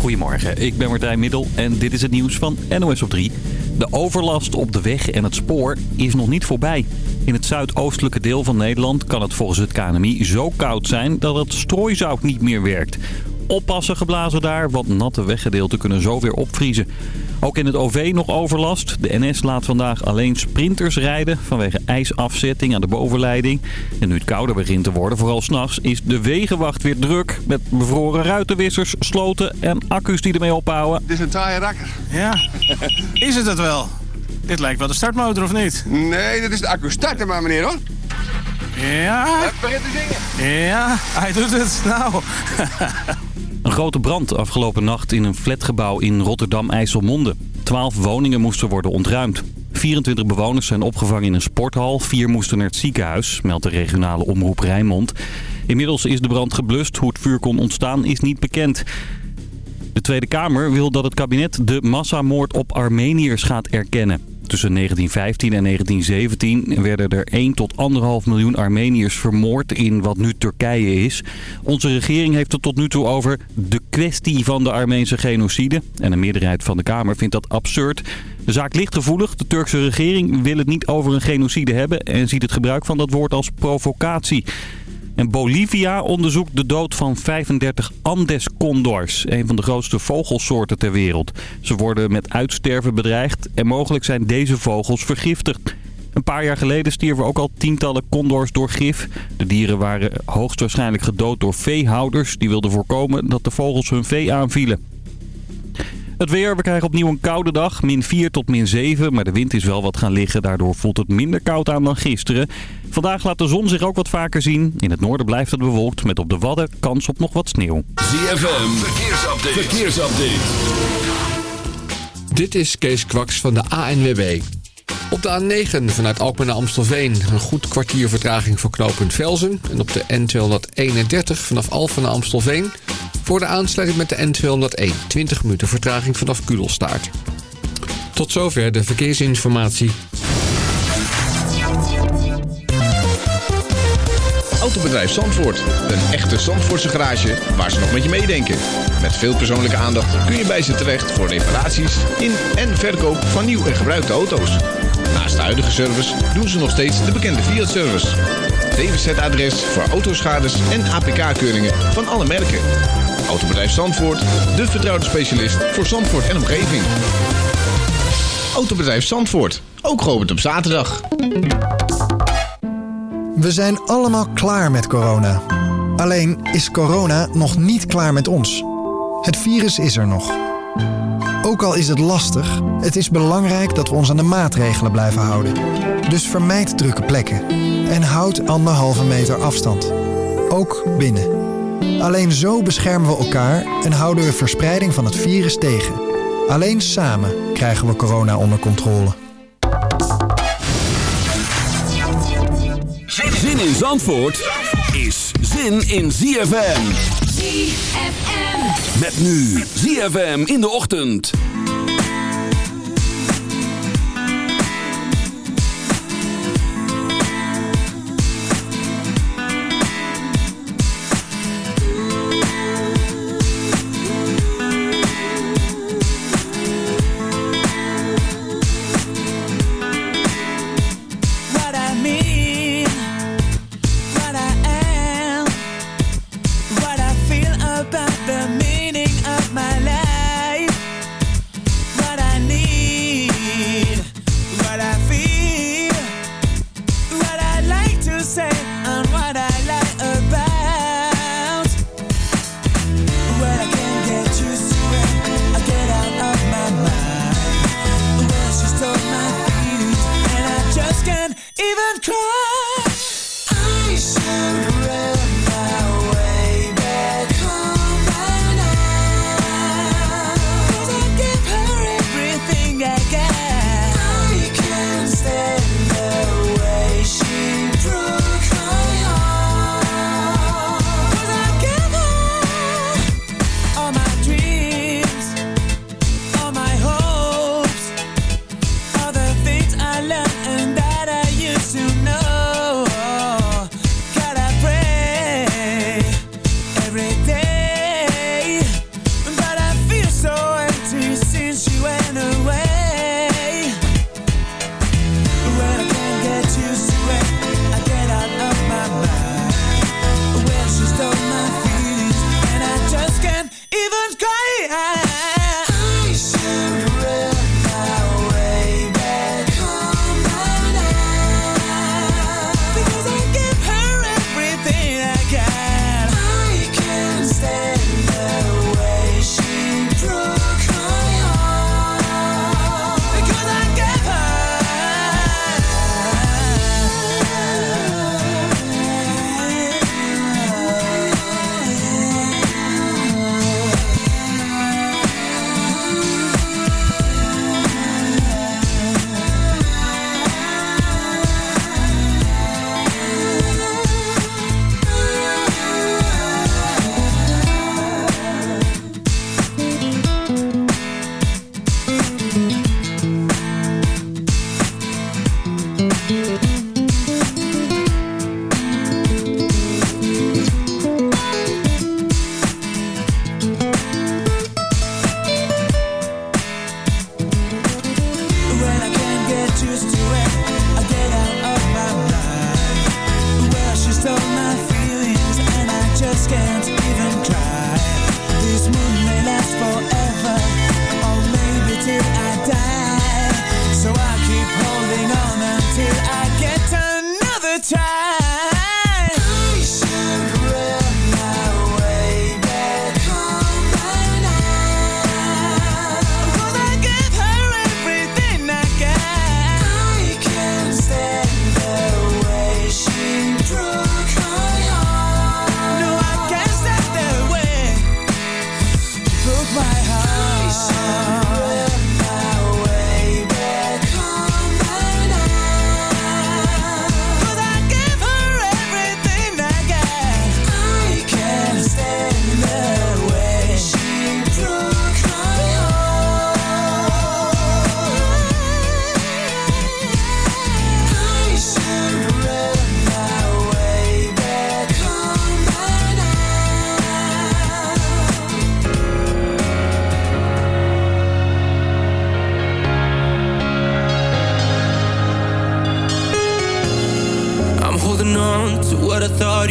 Goedemorgen, ik ben Martijn Middel en dit is het nieuws van NOS op 3. De overlast op de weg en het spoor is nog niet voorbij. In het zuidoostelijke deel van Nederland kan het volgens het KNMI zo koud zijn dat het strooizout niet meer werkt. Oppassen geblazen daar, want natte weggedeelten kunnen zo weer opvriezen. Ook in het OV nog overlast. De NS laat vandaag alleen sprinters rijden vanwege ijsafzetting aan de bovenleiding. En nu het kouder begint te worden, vooral s'nachts, is de wegenwacht weer druk. Met bevroren ruitenwissers, sloten en accu's die ermee ophouden. Dit is een taaie rakker. Ja, is het het wel? Dit lijkt wel de startmotor, of niet? Nee, dit is de accu. Starten maar, meneer, hoor. Ja, Begin te zingen. ja, hij doet het. Nou, grote brand afgelopen nacht in een flatgebouw in Rotterdam-IJsselmonde. Twaalf woningen moesten worden ontruimd. 24 bewoners zijn opgevangen in een sporthal. Vier moesten naar het ziekenhuis, meldt de regionale omroep Rijnmond. Inmiddels is de brand geblust. Hoe het vuur kon ontstaan is niet bekend. De Tweede Kamer wil dat het kabinet de massamoord op Armeniërs gaat erkennen. Tussen 1915 en 1917 werden er 1 tot 1,5 miljoen Armeniërs vermoord in wat nu Turkije is. Onze regering heeft het tot nu toe over de kwestie van de Armeense genocide. En een meerderheid van de Kamer vindt dat absurd. De zaak ligt gevoelig. De Turkse regering wil het niet over een genocide hebben... en ziet het gebruik van dat woord als provocatie. Bolivia onderzoekt de dood van 35 Andes-condors, een van de grootste vogelsoorten ter wereld. Ze worden met uitsterven bedreigd en mogelijk zijn deze vogels vergiftigd. Een paar jaar geleden stierven ook al tientallen condors door gif. De dieren waren hoogstwaarschijnlijk gedood door veehouders. Die wilden voorkomen dat de vogels hun vee aanvielen. Het weer, we krijgen opnieuw een koude dag. Min 4 tot min 7, maar de wind is wel wat gaan liggen. Daardoor voelt het minder koud aan dan gisteren. Vandaag laat de zon zich ook wat vaker zien. In het noorden blijft het bewolkt met op de Wadden kans op nog wat sneeuw. ZFM, verkeersupdate. verkeersupdate. Dit is Kees Kwaks van de ANWB. Op de A9 vanuit Alkmaar naar Amstelveen een goed kwartier vertraging voor knooppunt Velzen. En op de N231 vanaf Alphen naar Amstelveen voor de aansluiting met de N201 20 minuten vertraging vanaf Kudelstaart. Tot zover de verkeersinformatie. Autobedrijf Zandvoort. Een echte Zandvoortse garage waar ze nog met je meedenken. Met veel persoonlijke aandacht kun je bij ze terecht voor reparaties in en verkoop van nieuw en gebruikte auto's. Naast de huidige service doen ze nog steeds de bekende Fiat-service. DWZ-adres voor autoschades en APK-keuringen van alle merken. Autobedrijf Zandvoort, de vertrouwde specialist voor Zandvoort en omgeving. Autobedrijf Zandvoort, ook geopend op zaterdag. We zijn allemaal klaar met corona. Alleen is corona nog niet klaar met ons. Het virus is er nog. Ook al is het lastig, het is belangrijk dat we ons aan de maatregelen blijven houden. Dus vermijd drukke plekken en houd anderhalve meter afstand. Ook binnen. Alleen zo beschermen we elkaar en houden we verspreiding van het virus tegen. Alleen samen krijgen we corona onder controle. Zin in Zandvoort is zin in ZFM. ZFM. Met nu ZFM in de ochtend.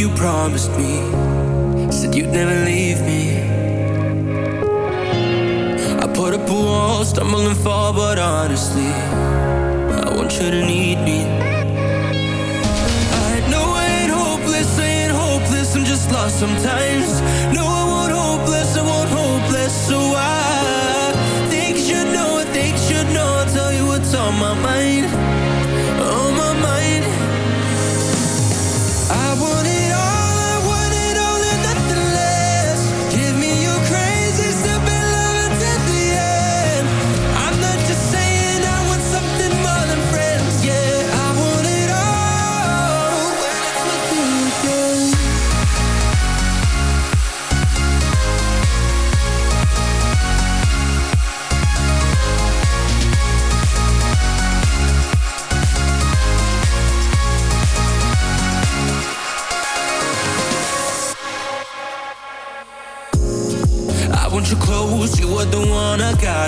Promised me. Said you'd never leave me. I put up a wall, stumble and fall, but honestly, I want you to need me. I know I ain't hopeless, I ain't hopeless, I'm just lost sometimes. No, I won't hopeless, I won't hopeless, so I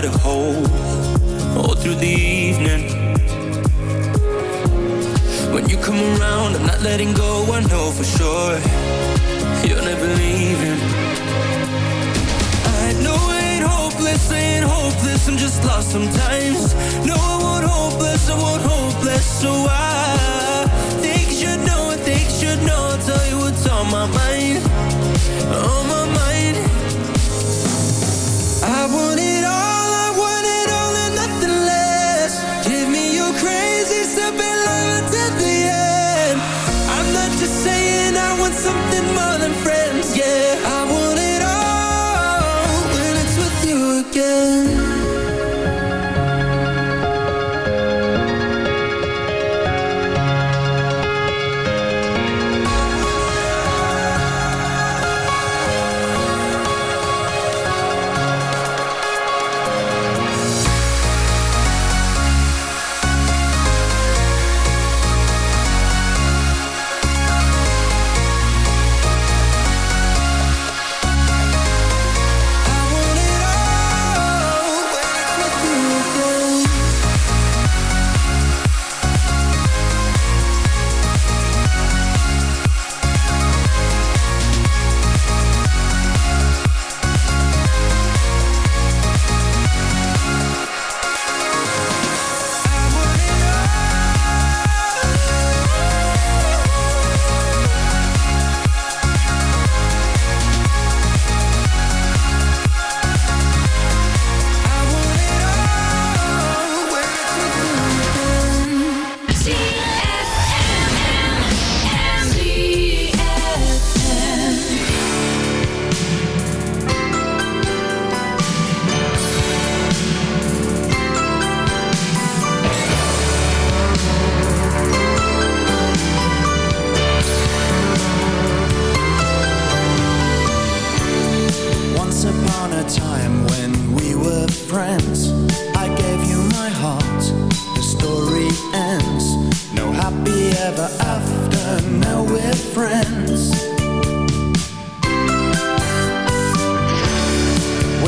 I gotta hold all through the evening. When you come around, I'm not letting go, I know for sure you're never leaving. I know I ain't hopeless, ain't hopeless, I'm just lost sometimes. No, I won't hopeless, I won't hopeless, so I think you should know, I think you should know, I'll tell you what's on my mind, on my mind.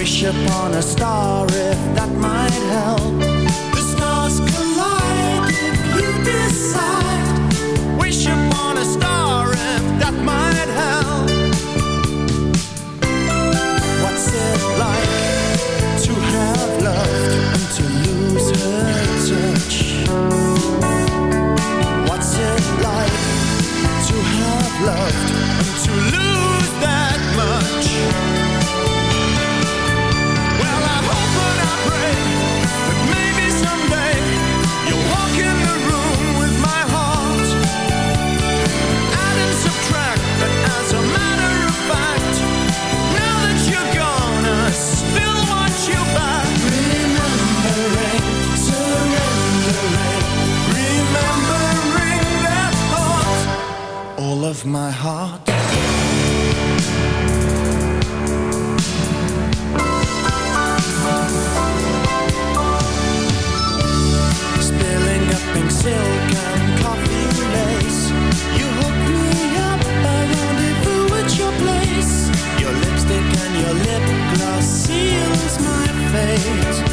Wish upon a star if that might help. The stars collide if you decide. Wish upon a star if that might help. What's it like to have loved and to lose her touch? What's it like to have loved of my heart. Spilling up in silk and coffee lace. You hooked me up, I rendezvous at your place. Your lipstick and your lip gloss seals my fate.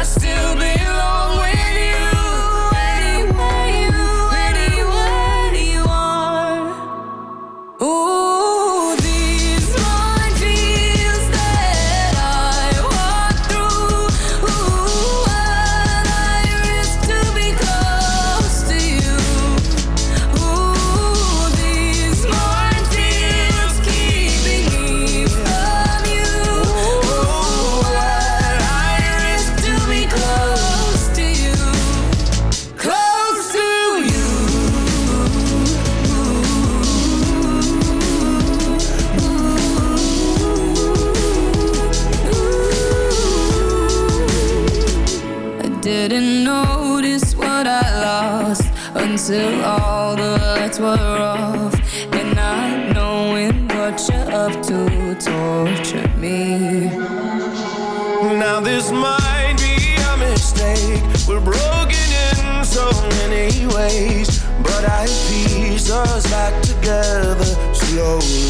I still belong with together slowly.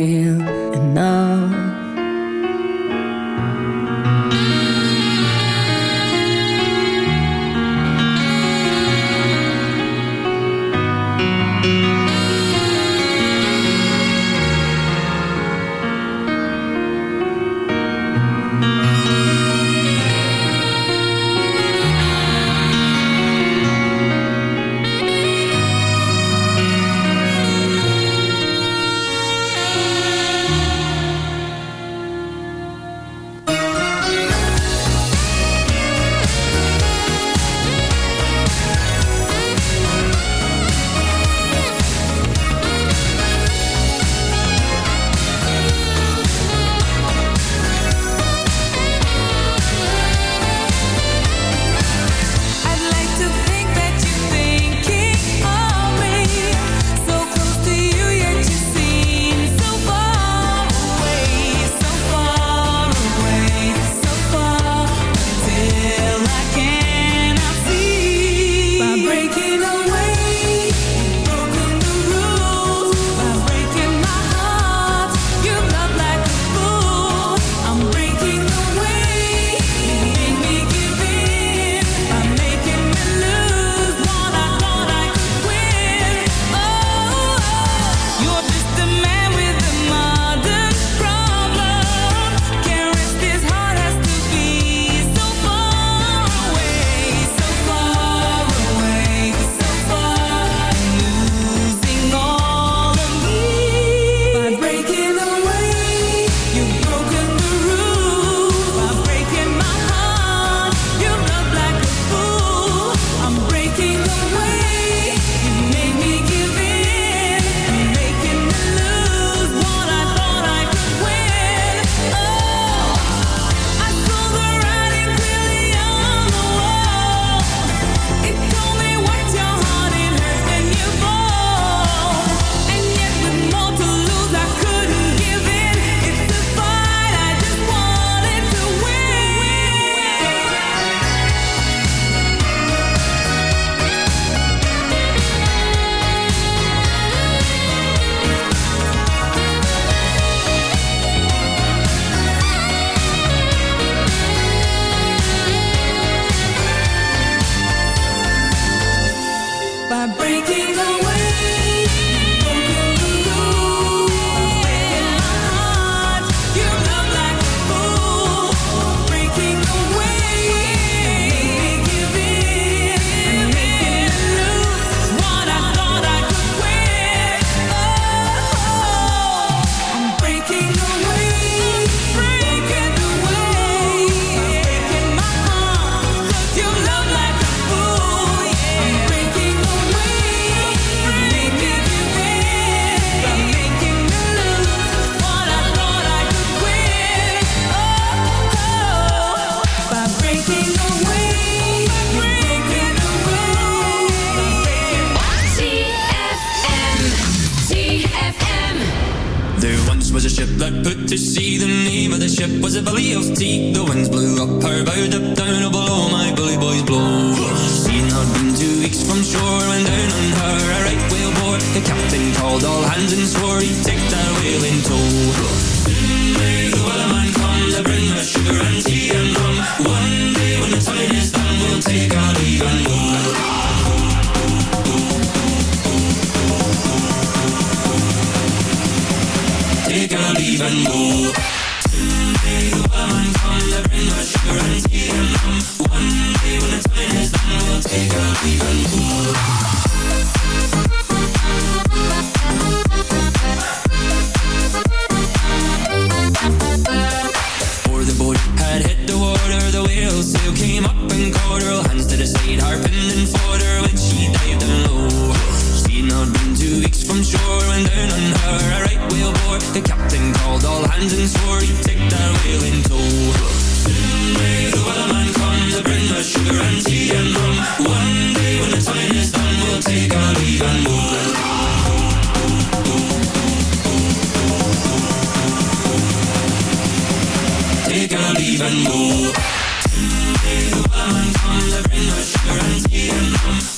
gonna leave One day the I bring her sugar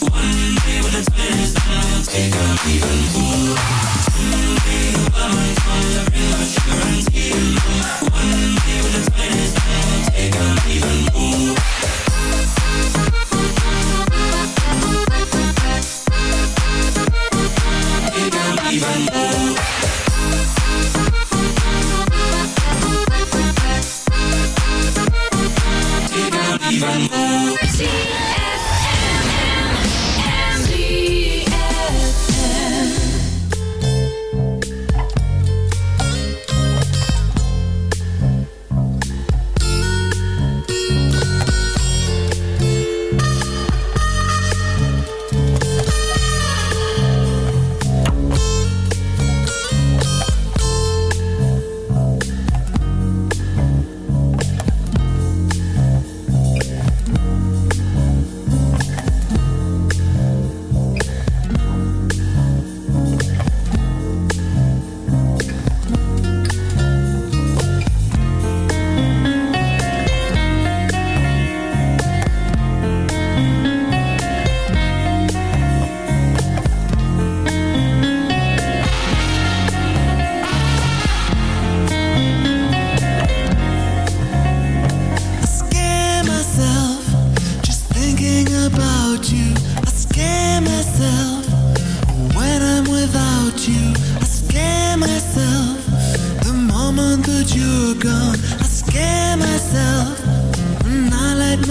One day when the time is done, I'll take her even more. move. One day the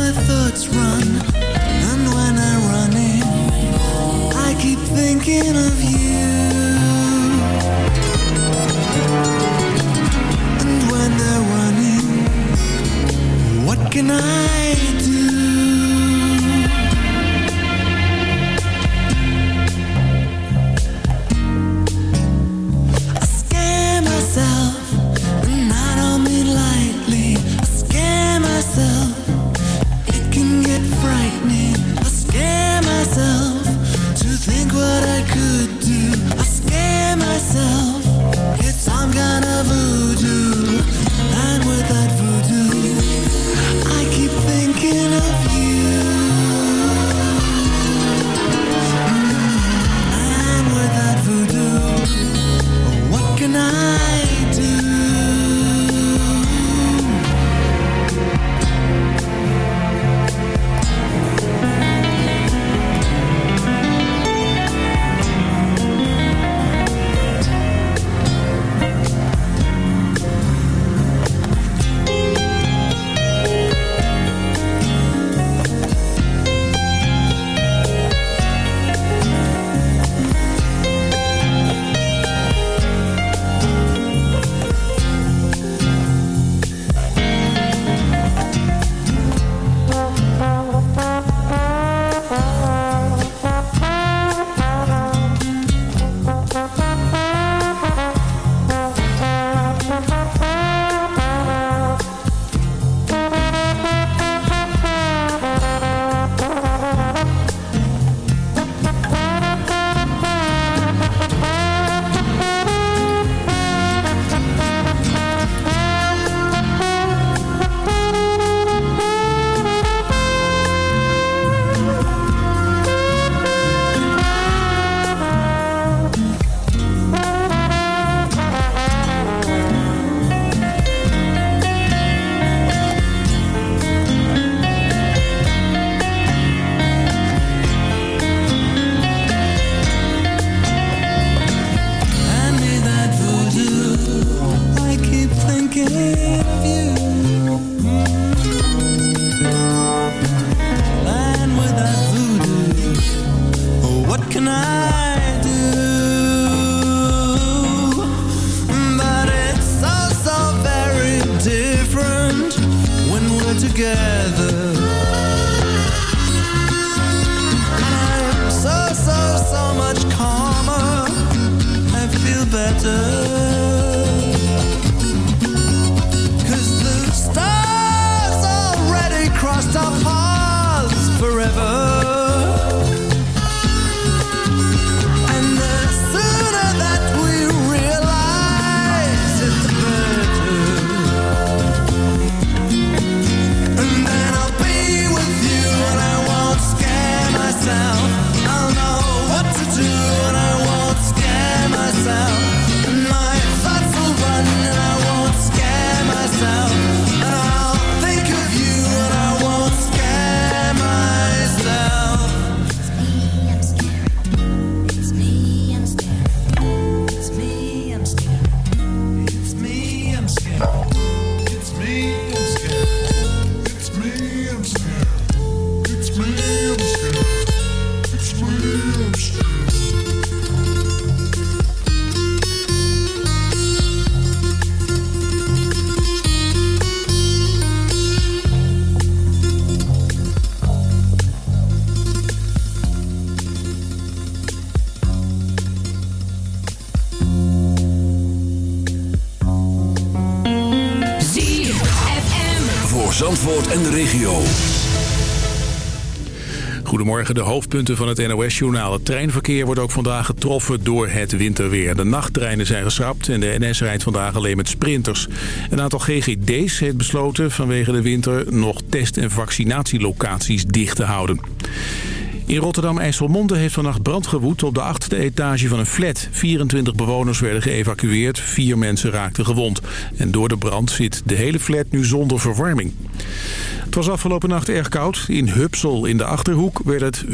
my thoughts run And when I keep thinking of you. And when they're running What can I Goedemorgen, de hoofdpunten van het NOS-journaal. Het treinverkeer wordt ook vandaag getroffen door het winterweer. De nachttreinen zijn geschrapt en de NS rijdt vandaag alleen met sprinters. Een aantal GGD's heeft besloten vanwege de winter nog test- en vaccinatielocaties dicht te houden. In Rotterdam-IJsselmonde heeft vannacht brand gewoed op de achtste etage van een flat. 24 bewoners werden geëvacueerd, vier mensen raakten gewond. En door de brand zit de hele flat nu zonder verwarming. Het was afgelopen nacht erg koud. In Hupsel in de Achterhoek werd het 15,4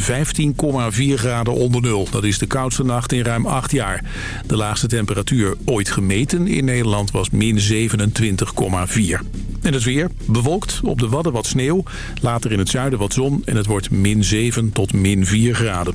graden onder nul. Dat is de koudste nacht in ruim acht jaar. De laagste temperatuur ooit gemeten in Nederland was min 27,4. En het weer bewolkt, op de Wadden wat sneeuw. Later in het zuiden wat zon en het wordt min 7 tot min 4 graden.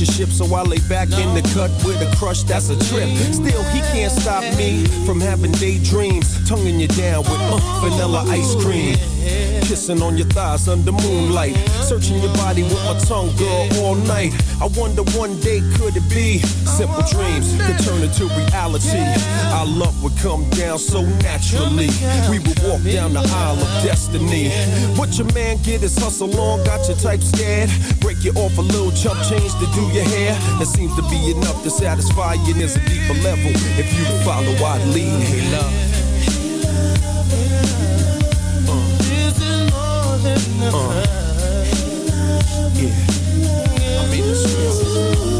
Relationship, so I lay back in the cut with a crush that's a trip. Still, he can't stop me from having daydreams, tonguing you down with uh, vanilla ice cream. Kissing on your thighs under moonlight, searching your body with my tongue, girl, all night. I wonder one day could it be simple dreams could turn into reality. Our love would come down so naturally. We would walk down the aisle of destiny. What your man get is hustle on, got your type scared. Break you off a little chump change to do your hair. That seems to be enough to satisfy you. There's a deeper level if you follow I'd lead. Hey love. This is more than a Uh. Yeah. I mean this real.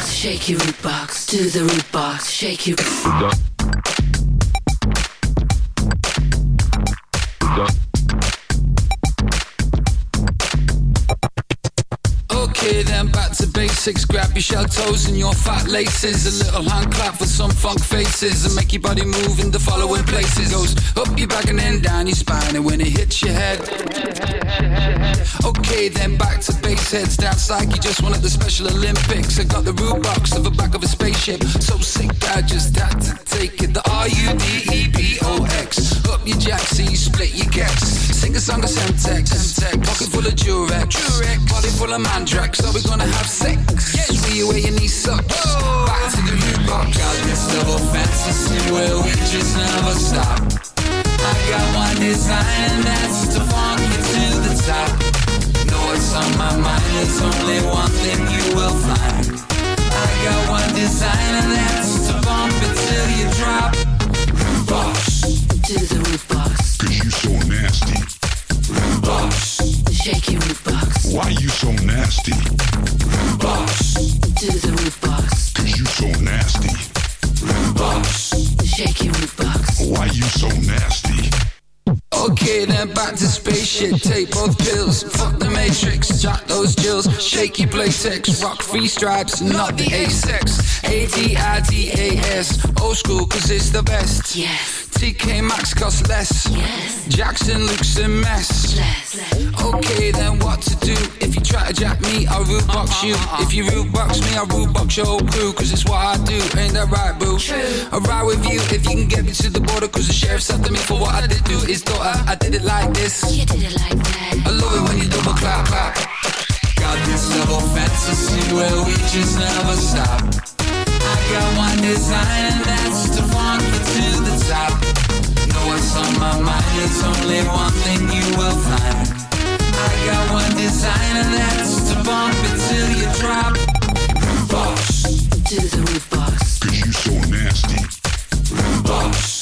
shake your root box. To the root box, shake your. Okay, then back to basics. Grab your shell toes and your fat laces. A little hand clap for some funk faces and make your body move in the following places. Goes up your back and then down your spine, and when it hits your head. Okay, then back to base heads down you Just won at the Special Olympics. I got the root box of the back of a spaceship. So sick, I just had to take it. The R U D E P O X. Up your jack, so you split your gex. Sing a song of Semtex. Pocket full of Durex. Body full of Mandrax. Are we gonna have sex? See you where your knee sucks. Oh. Back to the root box. Got this double fantasy where we just never stop. I got one design and that's to funk you to the top. Know what's on my mind, there's only one thing you will find. I got one design and that's to bump it till you drop. Roof box. To the roof box. Cause you so nasty. Roof. Shake your roof box. Why you so nasty? To the roof box. Cause you so nasty. Box. Shake your roof box. Why you so nasty? Okay, then back to spaceship. Take both pills. Fuck the matrix. Jack those jills. Shaky playtex. Rock free stripes. Not the A-sex. A-D-I-D-A-S. Old school, cause it's the best. Yes. TK Maxx costs less. Yes. Jackson looks a mess. Less. Okay, then what to do? If you try to jack me, I'll root box uh-huh. you. If you root box me, I'll root box your whole crew. Cause it's what I do, ain't that right, boo? True. I'll ride with you if you can get me to the border. Cause the sheriff's after me for what I did do. His daughter, I did it like this. You did it like that. I love it when you double clap, clap. Got this little fantasy where we just never stop. I got one design and that's to funk you to the top. Know what's on my mind, there's only one thing you will find. I got one design and that's to bump it till you drop. Roof box, To the roof box. Cause you so nasty. roof box,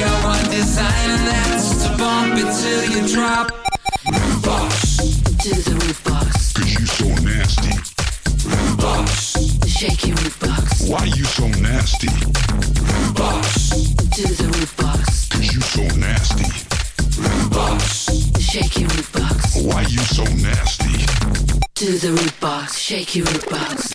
Got one design that's to bump it till you drop. Roof box, To the roof box. Cause you so nasty. roof box, Shake your roof box. Why you so nasty? roof box, To the roof box. Cause you so nasty. roof box. Shake your roof box. Why you so nasty? To the roof box. Shake your roof box.